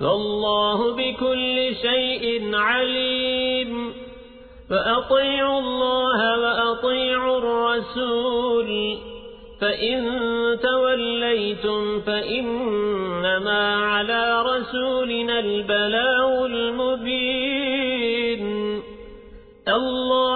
فالله بكل شيء عليم. فأطيعوا الله وأطيعوا الرسول. فإن توليتم فإنما على رسولنا البلاء المبين. الله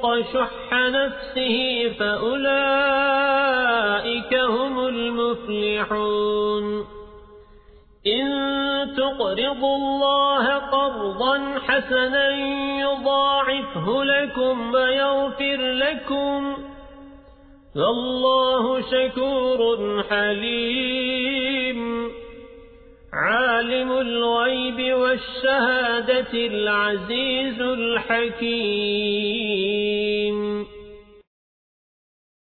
يوق شح نفسه فأولئك هم المفلحون. إن تقرضوا الله قرضا حسنا يضاعفه لكم ويغفر لكم والله شكور حليم. عالم الغيب والشهادة العزيز الحكيم.